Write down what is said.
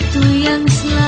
itu yang selalu